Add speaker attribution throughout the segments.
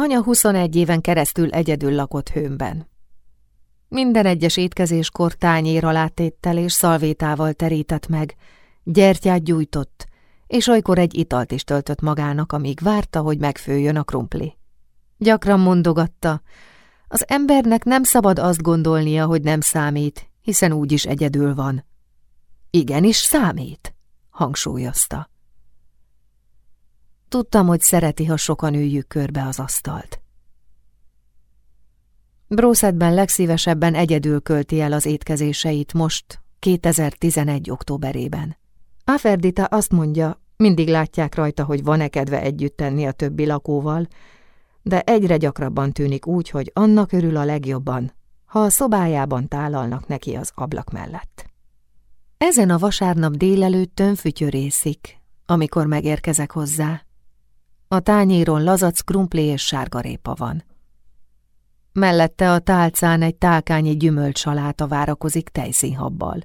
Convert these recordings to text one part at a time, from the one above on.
Speaker 1: Anya 21 éven keresztül egyedül lakott hőmben. Minden egyes étkezéskor tányér alátéttel és szalvétával terített meg, gyertyát gyújtott, és olykor egy italt is töltött magának, amíg várta, hogy megfőjön a krumpli. Gyakran mondogatta, az embernek nem szabad azt gondolnia, hogy nem számít, hiszen úgyis egyedül van. Igenis számít, hangsúlyozta. Tudtam, hogy szereti, ha sokan üljük körbe az asztalt. Brószedben legszívesebben egyedül költi el az étkezéseit most, 2011. októberében. Aferdita azt mondja, mindig látják rajta, hogy van-e kedve együtt tenni a többi lakóval, de egyre gyakrabban tűnik úgy, hogy annak örül a legjobban, ha a szobájában tálalnak neki az ablak mellett. Ezen a vasárnap délelőttön fütyörészik, amikor megérkezek hozzá. A tányéron lazac krumpli és sárgarépa van. Mellette a tálcán egy tálkányi gyümölcsaláta várakozik tejszínhabbal.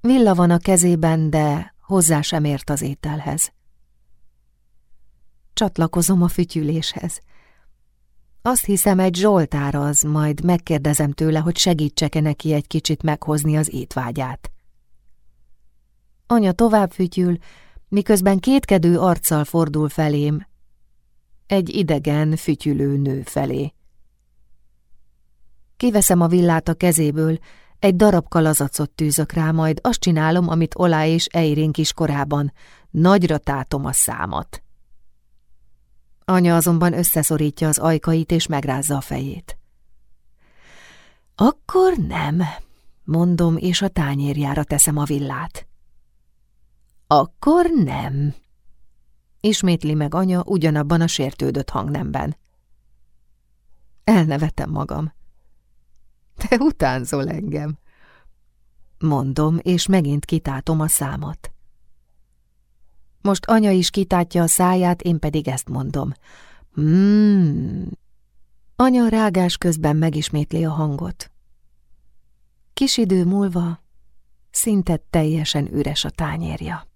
Speaker 1: Villa van a kezében, de hozzá sem ért az ételhez. Csatlakozom a fütyüléshez. Azt hiszem, egy Zsoltár az, majd megkérdezem tőle, hogy segítsek-e neki egy kicsit meghozni az étvágyát. Anya tovább fütyül, miközben kétkedő arccal fordul felém, egy idegen, fütyülő nő felé. Kiveszem a villát a kezéből, egy darab kalazacot tűzök rá, majd azt csinálom, amit Olá és Eirén korában. Nagyra tátom a számat. Anya azonban összeszorítja az ajkait és megrázza a fejét. Akkor nem, mondom, és a tányérjára teszem a villát. Akkor nem, ismétli meg anya ugyanabban a sértődött hangnemben. Elnevetem magam. Te utánzol engem. Mondom, és megint kitátom a számat. Most anya is kitátja a száját, én pedig ezt mondom. Mmm. Anya rágás közben megismétli a hangot. Kis idő múlva szinte teljesen üres a tányérja.